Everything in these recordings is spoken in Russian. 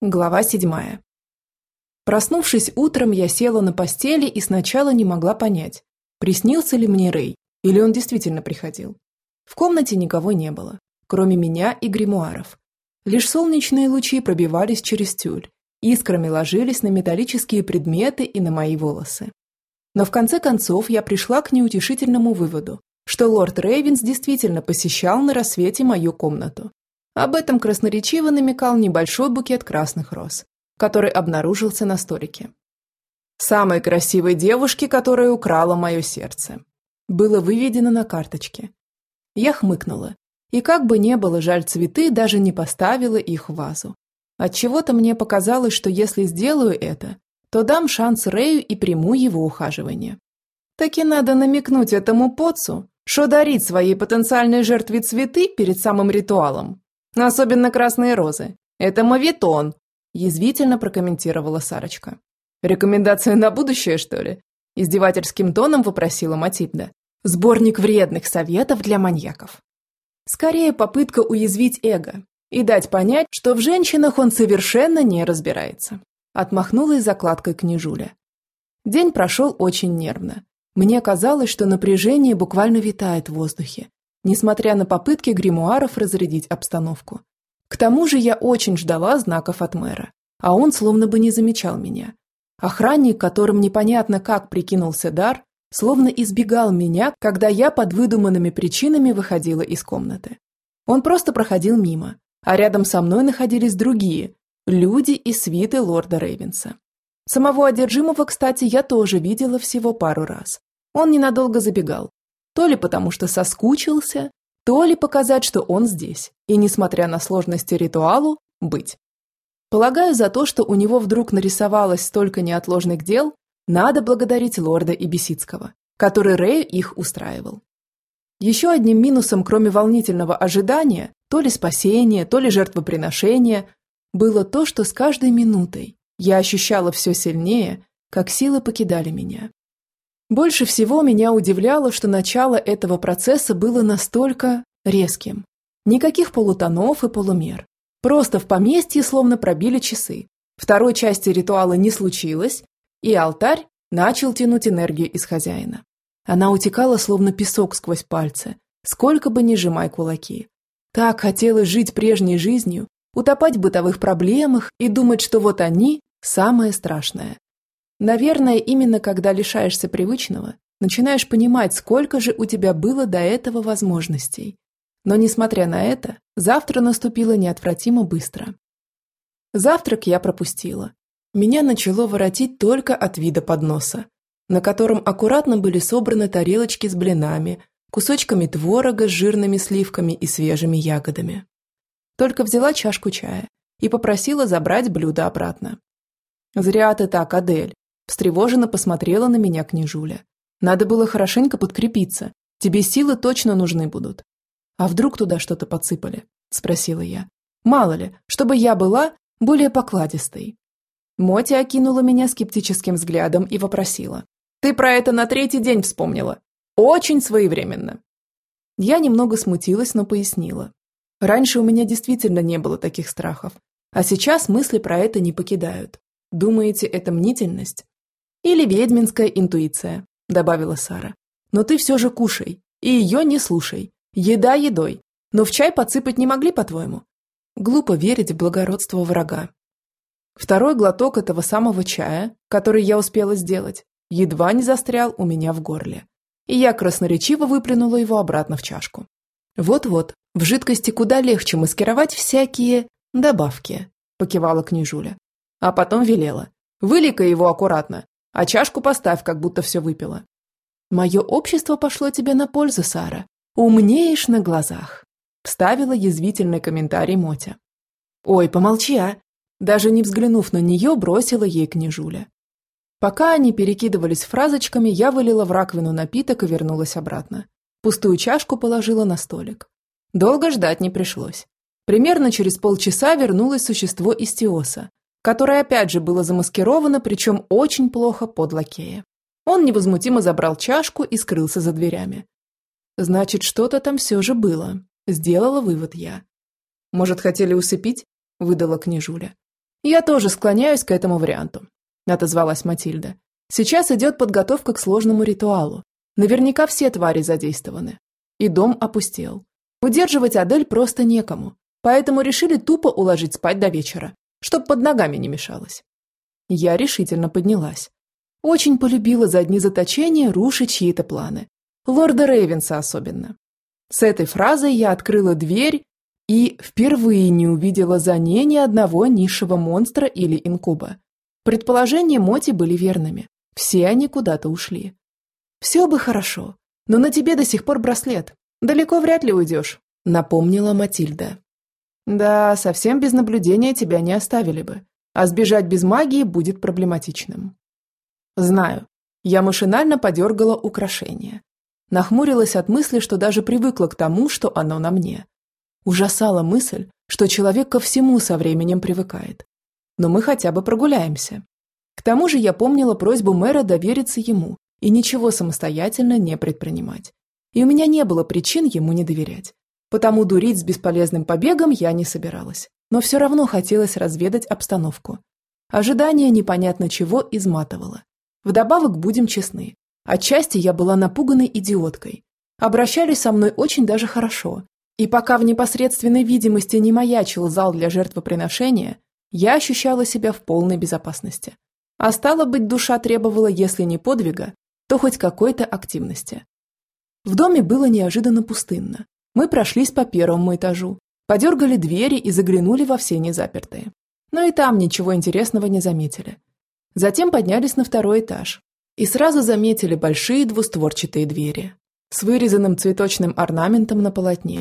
Глава седьмая. Проснувшись утром, я села на постели и сначала не могла понять, приснился ли мне Рэй, или он действительно приходил. В комнате никого не было, кроме меня и гримуаров. Лишь солнечные лучи пробивались через тюль, искрами ложились на металлические предметы и на мои волосы. Но в конце концов я пришла к неутешительному выводу, что лорд Рейвенс действительно посещал на рассвете мою комнату об этом красноречиво намекал небольшой букет красных роз, который обнаружился на столике. «Самой красивой девушки, которая украла мое сердце», было выведено на карточке. Я хмыкнула, и как бы не было жаль цветы, даже не поставила их в вазу. Отчего-то мне показалось, что если сделаю это, то дам шанс Рэю и приму его ухаживание. Таки надо намекнуть этому поцу, что дарить своей потенциальной жертве цветы перед самым ритуалом Особенно красные розы. Это мавитон, язвительно прокомментировала Сарочка. Рекомендация на будущее, что ли? Издевательским тоном вопросила Матильда. Сборник вредных советов для маньяков. Скорее попытка уязвить эго и дать понять, что в женщинах он совершенно не разбирается. Отмахнулась закладкой княжуля. День прошел очень нервно. Мне казалось, что напряжение буквально витает в воздухе, несмотря на попытки гримуаров разрядить обстановку. К тому же я очень ждала знаков от мэра, а он словно бы не замечал меня. Охранник, которым непонятно как прикинулся дар, словно избегал меня, когда я под выдуманными причинами выходила из комнаты. Он просто проходил мимо, а рядом со мной находились другие – люди и свиты лорда Рейвенса. Самого одержимого, кстати, я тоже видела всего пару раз. Он ненадолго забегал, то ли потому что соскучился, то ли показать, что он здесь, и, несмотря на сложности ритуалу, быть. Полагаю, за то, что у него вдруг нарисовалось столько неотложных дел, надо благодарить лорда Ибисицкого, который Рэю их устраивал. Еще одним минусом, кроме волнительного ожидания, то ли спасения, то ли жертвоприношения, было то, что с каждой минутой я ощущала все сильнее, как силы покидали меня. Больше всего меня удивляло, что начало этого процесса было настолько резким. Никаких полутонов и полумер. Просто в поместье словно пробили часы. Второй части ритуала не случилось, и алтарь начал тянуть энергию из хозяина. Она утекала словно песок сквозь пальцы, сколько бы ни сжимай кулаки. Так хотелось жить прежней жизнью, утопать в бытовых проблемах и думать, что вот они – самое страшное. Наверное, именно когда лишаешься привычного, начинаешь понимать, сколько же у тебя было до этого возможностей. Но, несмотря на это, завтра наступило неотвратимо быстро. Завтрак я пропустила. Меня начало воротить только от вида подноса, на котором аккуратно были собраны тарелочки с блинами, кусочками творога с жирными сливками и свежими ягодами. Только взяла чашку чая и попросила забрать блюдо обратно. «Зря ты так, Адель. Встревоженно посмотрела на меня княжуля. Надо было хорошенько подкрепиться. Тебе силы точно нужны будут. А вдруг туда что-то подсыпали? Спросила я. Мало ли, чтобы я была более покладистой. Моти окинула меня скептическим взглядом и вопросила. «Ты про это на третий день вспомнила. Очень своевременно». Я немного смутилась, но пояснила. Раньше у меня действительно не было таких страхов, а сейчас мысли про это не покидают. Думаете, это мнительность? Или ведьминская интуиция, добавила Сара. Но ты все же кушай, и ее не слушай. Еда едой. Но в чай подсыпать не могли, по-твоему? Глупо верить в благородство врага. Второй глоток этого самого чая, который я успела сделать, едва не застрял у меня в горле. И я красноречиво выплюнула его обратно в чашку. Вот-вот, в жидкости куда легче маскировать всякие добавки, покивала княжуля. А потом велела. Вылей-ка его аккуратно, а чашку поставь, как будто все выпила. Мое общество пошло тебе на пользу, Сара. Умнеешь на глазах. Вставила язвительный комментарий Мотя. Ой, помолчи, а. Даже не взглянув на нее, бросила ей княжуля. Пока они перекидывались фразочками, я вылила в раковину напиток и вернулась обратно. Пустую чашку положила на столик. Долго ждать не пришлось. Примерно через полчаса вернулось существо из Теоса, которое опять же было замаскировано, причем очень плохо под лакея. Он невозмутимо забрал чашку и скрылся за дверями. Значит, что-то там все же было. Сделала вывод я. Может, хотели усыпить? Выдала княжуля. Я тоже склоняюсь к этому варианту, отозвалась Матильда. Сейчас идет подготовка к сложному ритуалу. Наверняка все твари задействованы. И дом опустел. Удерживать Адель просто некому, поэтому решили тупо уложить спать до вечера, чтоб под ногами не мешалось. Я решительно поднялась. Очень полюбила за одни заточения рушить чьи-то планы. Лорда Рейвенса особенно. С этой фразой я открыла дверь и впервые не увидела за ней ни одного низшего монстра или инкуба. Предположения Моти были верными. Все они куда-то ушли. «Все бы хорошо, но на тебе до сих пор браслет. Далеко вряд ли уйдешь», — напомнила Матильда. «Да, совсем без наблюдения тебя не оставили бы, а сбежать без магии будет проблематичным». «Знаю». Я машинально подергала украшение. Нахмурилась от мысли, что даже привыкла к тому, что оно на мне. Ужасала мысль, что человек ко всему со временем привыкает. Но мы хотя бы прогуляемся. К тому же я помнила просьбу мэра довериться ему и ничего самостоятельно не предпринимать. И у меня не было причин ему не доверять. Потому дурить с бесполезным побегом я не собиралась. Но все равно хотелось разведать обстановку. Ожидание непонятно чего изматывало. Вдобавок, будем честны, отчасти я была напуганной идиоткой. Обращались со мной очень даже хорошо. И пока в непосредственной видимости не маячил зал для жертвоприношения, я ощущала себя в полной безопасности. А стало быть, душа требовала, если не подвига, то хоть какой-то активности. В доме было неожиданно пустынно. Мы прошлись по первому этажу, подергали двери и заглянули во все незапертые. Но и там ничего интересного не заметили. Затем поднялись на второй этаж и сразу заметили большие двустворчатые двери с вырезанным цветочным орнаментом на полотне.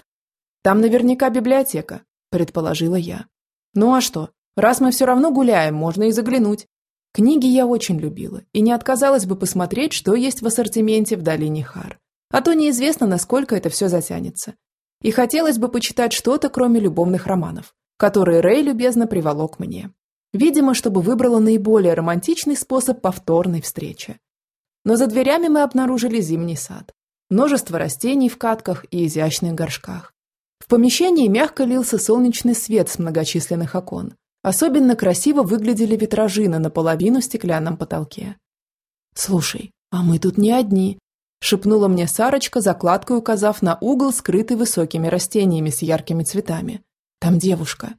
«Там наверняка библиотека», – предположила я. «Ну а что, раз мы все равно гуляем, можно и заглянуть». Книги я очень любила и не отказалась бы посмотреть, что есть в ассортименте в долине Хар. А то неизвестно, насколько это все затянется. И хотелось бы почитать что-то, кроме любовных романов, которые Рэй любезно приволок мне. Видимо, чтобы выбрала наиболее романтичный способ повторной встречи. Но за дверями мы обнаружили зимний сад. Множество растений в катках и изящных горшках. В помещении мягко лился солнечный свет с многочисленных окон. Особенно красиво выглядели витражи на наполовину стеклянном потолке. «Слушай, а мы тут не одни», – шепнула мне Сарочка, закладкой указав на угол, скрытый высокими растениями с яркими цветами. «Там девушка».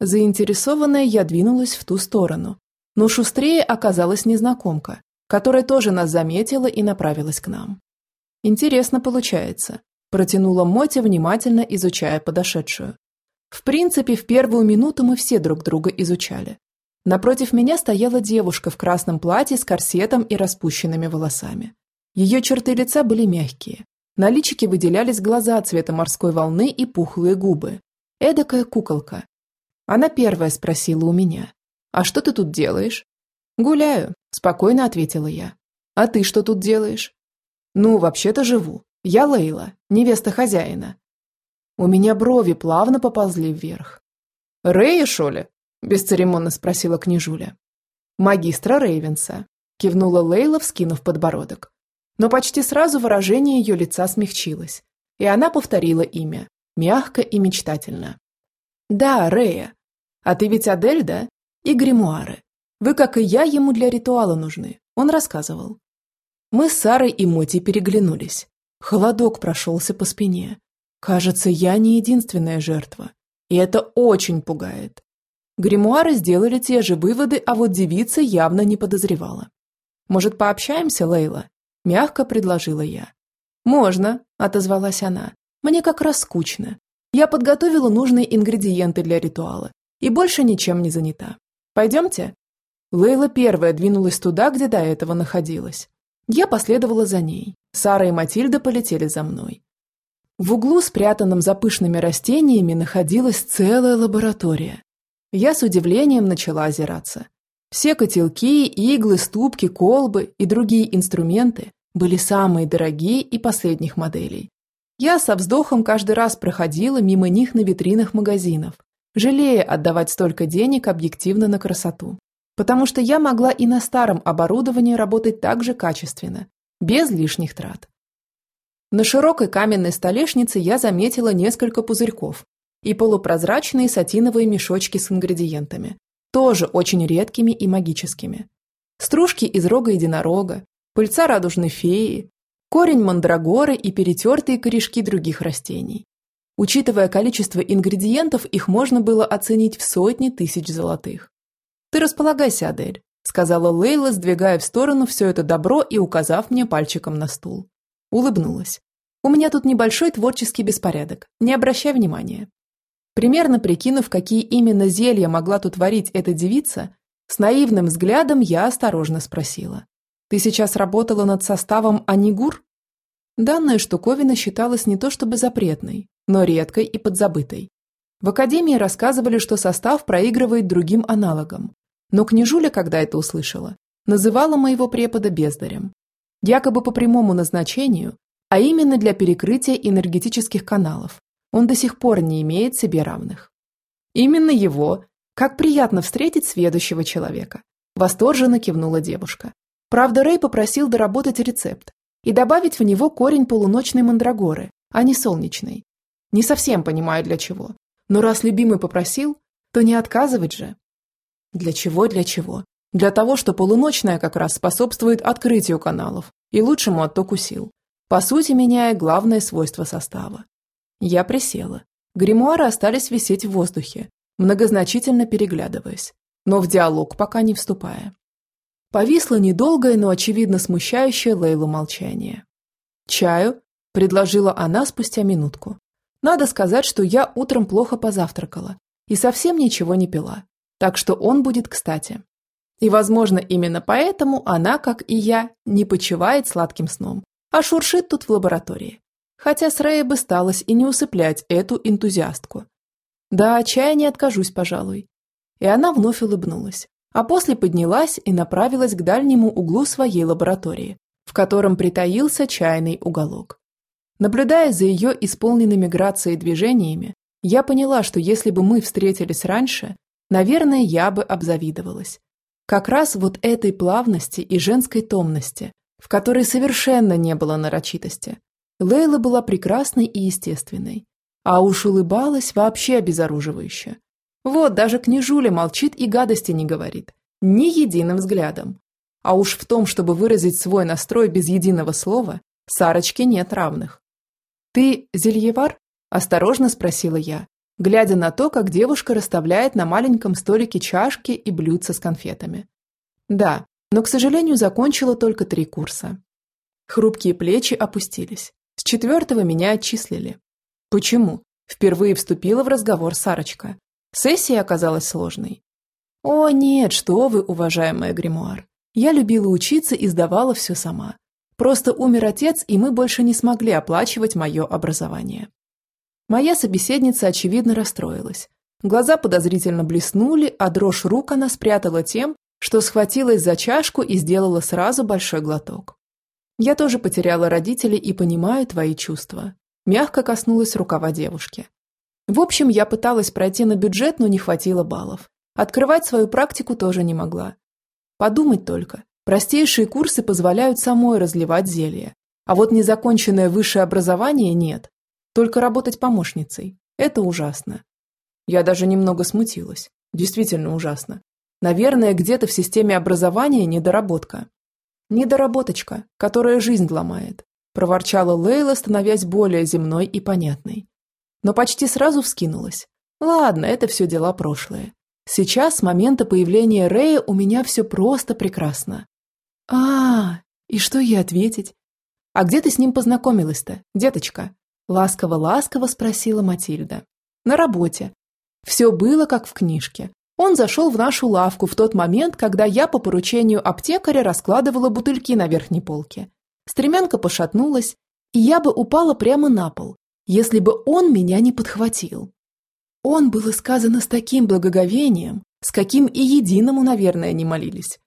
Заинтересованная, я двинулась в ту сторону. Но шустрее оказалась незнакомка, которая тоже нас заметила и направилась к нам. Интересно получается. Протянула Мотя, внимательно изучая подошедшую. В принципе, в первую минуту мы все друг друга изучали. Напротив меня стояла девушка в красном платье с корсетом и распущенными волосами. Ее черты лица были мягкие. На личике выделялись глаза цвета морской волны и пухлые губы. Эдакая куколка, она первая спросила у меня. «А что ты тут делаешь?» «Гуляю», – спокойно ответила я. «А ты что тут делаешь?» «Ну, вообще-то живу. Я Лейла, невеста хозяина». У меня брови плавно поползли вверх. «Рэя, шо ли?» – бесцеремонно спросила княжуля. «Магистра Рейвенса», – кивнула Лейла, вскинув подбородок. Но почти сразу выражение ее лица смягчилось, и она повторила имя, мягко и мечтательно. «Да, Рея. А ты ведь Адель, да? И гримуары. Вы, как и я, ему для ритуала нужны. Он рассказывал». Мы с Сарой и Моти переглянулись. Холодок прошелся по спине. Кажется, я не единственная жертва. И это очень пугает. Гримуары сделали те же выводы, а вот девица явно не подозревала. «Может, пообщаемся, Лейла?» – мягко предложила я. «Можно», – отозвалась она. «Мне как раз скучно. Я подготовила нужные ингредиенты для ритуала и больше ничем не занята. Пойдемте?» Лейла первая двинулась туда, где до этого находилась. Я последовала за ней. Сара и Матильда полетели за мной. В углу, спрятанном за пышными растениями, находилась целая лаборатория. Я с удивлением начала озираться. Все котелки, иглы, ступки, колбы и другие инструменты были самые дорогие и последних моделей. Я со вздохом каждый раз проходила мимо них на витринах магазинов, жалея отдавать столько денег объективно на красоту. Потому что я могла и на старом оборудовании работать так же качественно, без лишних трат. На широкой каменной столешнице я заметила несколько пузырьков и полупрозрачные сатиновые мешочки с ингредиентами. Тоже очень редкими и магическими. Стружки из рога единорога, пыльца радужной феи, корень мандрагоры и перетертые корешки других растений. Учитывая количество ингредиентов, их можно было оценить в сотни тысяч золотых. «Ты располагайся, Адель», – сказала Лейла, сдвигая в сторону все это добро и указав мне пальчиком на стул. Улыбнулась. «У меня тут небольшой творческий беспорядок, не обращай внимания». Примерно прикинув, какие именно зелья могла тут варить эта девица, с наивным взглядом я осторожно спросила. Ты сейчас работала над составом анигур? Данная штуковина считалась не то чтобы запретной, но редкой и подзабытой. В академии рассказывали, что состав проигрывает другим аналогам. Но княжуля, когда это услышала, называла моего препода бездарем. Якобы по прямому назначению, а именно для перекрытия энергетических каналов. Он до сих пор не имеет себе равных. Именно его, как приятно встретить следующего человека. Восторженно кивнула девушка. Правда, Рэй попросил доработать рецепт и добавить в него корень полуночной мандрагоры, а не солнечной. Не совсем понимаю для чего. Но раз любимый попросил, то не отказывать же. Для чего, для чего? Для того, что полуночная как раз способствует открытию каналов и лучшему оттоку сил, по сути меняя главное свойство состава. Я присела. Гримуары остались висеть в воздухе, многозначительно переглядываясь, но в диалог пока не вступая. Повисло недолгое, но очевидно смущающее Лейлу молчание. «Чаю?» – предложила она спустя минутку. «Надо сказать, что я утром плохо позавтракала и совсем ничего не пила, так что он будет кстати. И, возможно, именно поэтому она, как и я, не почивает сладким сном, а шуршит тут в лаборатории. Хотя с Рэя бы сталось и не усыплять эту энтузиастку. Да, чая не откажусь, пожалуй. И она вновь улыбнулась, а после поднялась и направилась к дальнему углу своей лаборатории, в котором притаился чайный уголок. Наблюдая за ее исполненными грацией движениями, я поняла, что если бы мы встретились раньше, наверное, я бы обзавидовалась. Как раз вот этой плавности и женской томности, в которой совершенно не было нарочитости. Лейла была прекрасной и естественной, а уж улыбалась вообще обезоруживающе. Вот даже княжуля молчит и гадости не говорит. Ни единым взглядом. А уж в том, чтобы выразить свой настрой без единого слова, Сарочке нет равных. «Ты зельевар?» – осторожно спросила я, глядя на то, как девушка расставляет на маленьком столике чашки и блюдца с конфетами. Да, но, к сожалению, закончила только три курса. Хрупкие плечи опустились. С четвертого меня отчислили. Почему? Впервые вступила в разговор Сарочка. Сессия оказалась сложной. О, нет, что вы, уважаемая гримуар. Я любила учиться и сдавала все сама. Просто умер отец, и мы больше не смогли оплачивать мое образование. Моя собеседница, очевидно, расстроилась. Глаза подозрительно блеснули, а дрожь рук она спрятала тем, что схватилась за чашку и сделала сразу большой глоток. Я тоже потеряла родителей и понимаю твои чувства. Мягко коснулась рукава девушки. В общем, я пыталась пройти на бюджет, но не хватило баллов. Открывать свою практику тоже не могла. Подумать только. Простейшие курсы позволяют самой разливать зелье. А вот незаконченное высшее образование нет. Только работать помощницей. Это ужасно. Я даже немного смутилась. Действительно ужасно. Наверное, где-то в системе образования недоработка. Недоработочка, которая жизнь ломает. Проворчала Лейла, становясь более земной и понятной но почти сразу вскинулась. Ладно, это все дела прошлые. Сейчас, с момента появления Рэя, у меня все просто прекрасно. а, -а, -а и что ей ответить? А где ты с ним познакомилась-то, деточка? Ласково-ласково спросила Матильда. На работе. Все было как в книжке. Он зашел в нашу лавку в тот момент, когда я по поручению аптекаря раскладывала бутыльки на верхней полке. Стремянка пошатнулась, и я бы упала прямо на пол, если бы он меня не подхватил. Он было сказано с таким благоговением, с каким и единому, наверное, не молились.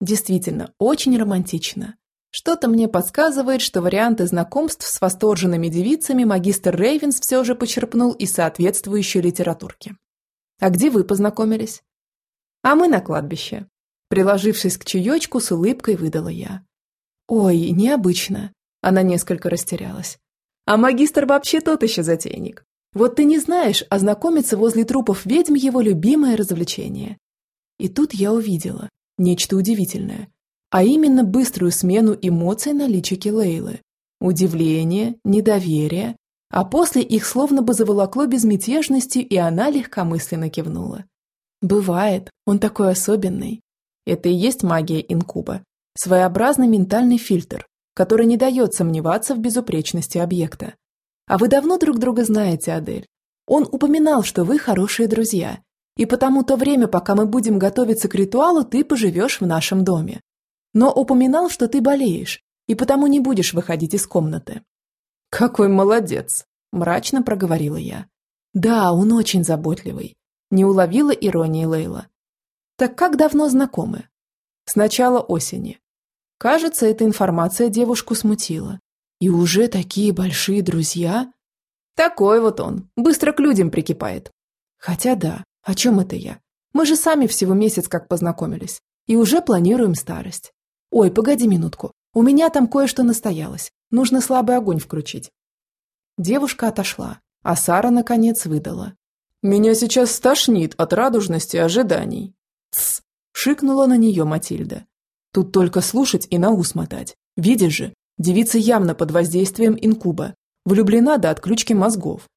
Действительно, очень романтично. Что-то мне подсказывает, что варианты знакомств с восторженными девицами магистр Рейвенс все же почерпнул из соответствующей литературки. А где вы познакомились? А мы на кладбище. Приложившись к чаечку, с улыбкой выдала я. Ой, необычно. Она несколько растерялась. А магистр вообще тот еще затейник. Вот ты не знаешь, а знакомиться возле трупов ведьм его любимое развлечение. И тут я увидела нечто удивительное, а именно быструю смену эмоций на личике Лейлы. Удивление, недоверие, а после их словно бы заволокло безмятежностью, и она легкомысленно кивнула. Бывает, он такой особенный. Это и есть магия инкуба. Своеобразный ментальный фильтр, который не дает сомневаться в безупречности объекта. А вы давно друг друга знаете, Адель. Он упоминал, что вы хорошие друзья, и потому то время, пока мы будем готовиться к ритуалу, ты поживешь в нашем доме. Но упоминал, что ты болеешь, и потому не будешь выходить из комнаты. «Какой молодец!» – мрачно проговорила я. «Да, он очень заботливый», – не уловила иронии Лейла. «Так как давно знакомы?» «С начала осени». Кажется, эта информация девушку смутила. «И уже такие большие друзья?» «Такой вот он, быстро к людям прикипает». «Хотя да, о чем это я? Мы же сами всего месяц как познакомились, и уже планируем старость. Ой, погоди минутку, у меня там кое-что настоялось. Нужно слабый огонь включить. Девушка отошла, а Сара, наконец, выдала. «Меня сейчас стошнит от радужности ожиданий». «Тсс!» – шикнула на нее Матильда. «Тут только слушать и на ус мотать. Видишь же, девица явно под воздействием инкуба. Влюблена до отключки мозгов».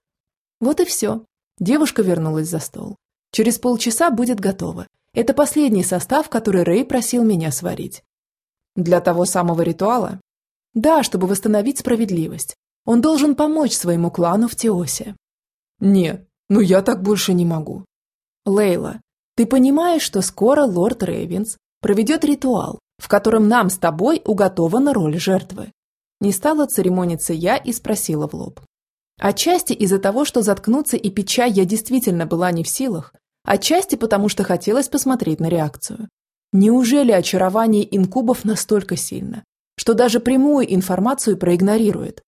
Вот и все. Девушка вернулась за стол. Через полчаса будет готово. Это последний состав, который Рэй просил меня сварить. Для того самого ритуала? Да, чтобы восстановить справедливость. Он должен помочь своему клану в Теосе. Нет, ну я так больше не могу. Лейла, ты понимаешь, что скоро лорд Рейвенс проведет ритуал, в котором нам с тобой уготована роль жертвы? Не стала церемониться я и спросила в лоб. Отчасти из-за того, что заткнуться и пить чай я действительно была не в силах, отчасти потому, что хотелось посмотреть на реакцию. Неужели очарование инкубов настолько сильно, что даже прямую информацию проигнорирует?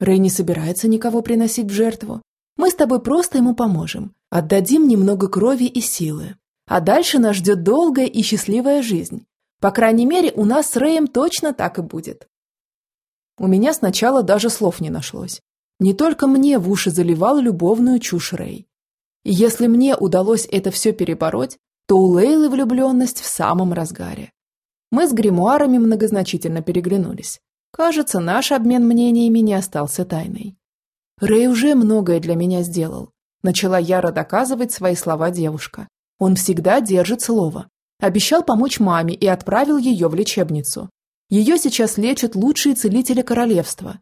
Рэй не собирается никого приносить в жертву. Мы с тобой просто ему поможем, отдадим немного крови и силы. А дальше нас ждет долгая и счастливая жизнь. По крайней мере, у нас с Рэем точно так и будет. У меня сначала даже слов не нашлось. Не только мне в уши заливал любовную чушь Рэй. И если мне удалось это все перебороть, то у Лейлы влюбленность в самом разгаре. Мы с гримуарами многозначительно переглянулись. Кажется, наш обмен мнениями не остался тайной. Рэй уже многое для меня сделал. Начала яро доказывать свои слова девушка. Он всегда держит слово. Обещал помочь маме и отправил ее в лечебницу. Ее сейчас лечат лучшие целители королевства.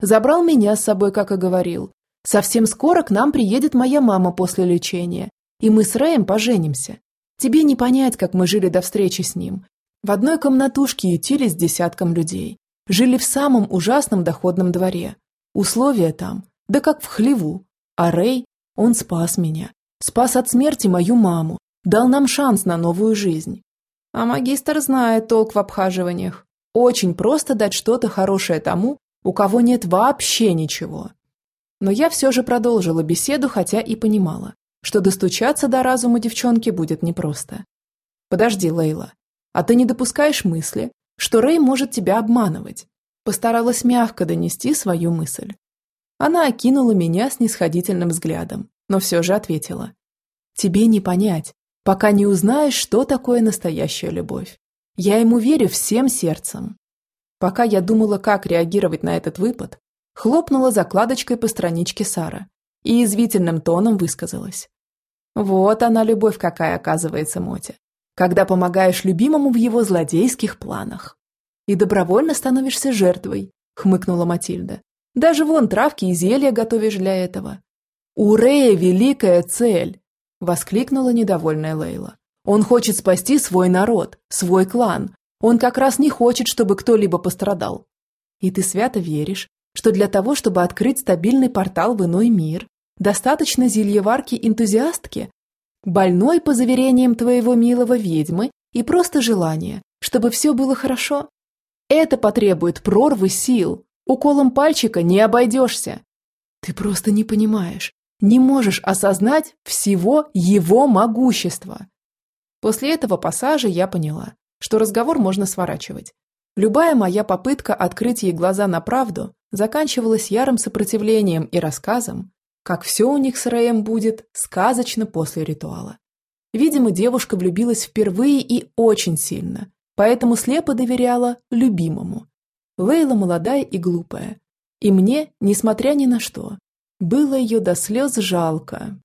Забрал меня с собой, как и говорил. Совсем скоро к нам приедет моя мама после лечения, и мы с Рэем поженимся. Тебе не понять, как мы жили до встречи с ним. В одной комнатушке ютились десятком людей. Жили в самом ужасном доходном дворе. Условия там, да как в хлеву. А Рэй, он спас меня. Спас от смерти мою маму. Дал нам шанс на новую жизнь. А магистр знает толк в обхаживаниях. Очень просто дать что-то хорошее тому, у кого нет вообще ничего. Но я все же продолжила беседу, хотя и понимала, что достучаться до разума девчонки будет непросто. Подожди, Лейла, а ты не допускаешь мысли, что Рэй может тебя обманывать? Постаралась мягко донести свою мысль. Она окинула меня с нисходительным взглядом, но все же ответила. Тебе не понять, пока не узнаешь, что такое настоящая любовь. Я ему верю всем сердцем. Пока я думала, как реагировать на этот выпад, хлопнула закладочкой по страничке Сара и извительным тоном высказалась. Вот она любовь какая оказывается, Мотя. Когда помогаешь любимому в его злодейских планах. И добровольно становишься жертвой, хмыкнула Матильда. Даже вон травки и зелья готовишь для этого. У великая цель, воскликнула недовольная Лейла. Он хочет спасти свой народ, свой клан. Он как раз не хочет, чтобы кто-либо пострадал. И ты свято веришь, что для того, чтобы открыть стабильный портал в иной мир, Достаточно зельеварки-энтузиастки? Больной, по заверениям твоего милого ведьмы, и просто желание, чтобы все было хорошо? Это потребует прорвы сил. Уколом пальчика не обойдешься. Ты просто не понимаешь, не можешь осознать всего его могущества. После этого пассажа я поняла, что разговор можно сворачивать. Любая моя попытка открыть ей глаза на правду заканчивалась ярым сопротивлением и рассказом, как все у них с Рэем будет сказочно после ритуала. Видимо, девушка влюбилась впервые и очень сильно, поэтому слепо доверяла любимому. Лейла молодая и глупая. И мне, несмотря ни на что, было ее до слез жалко.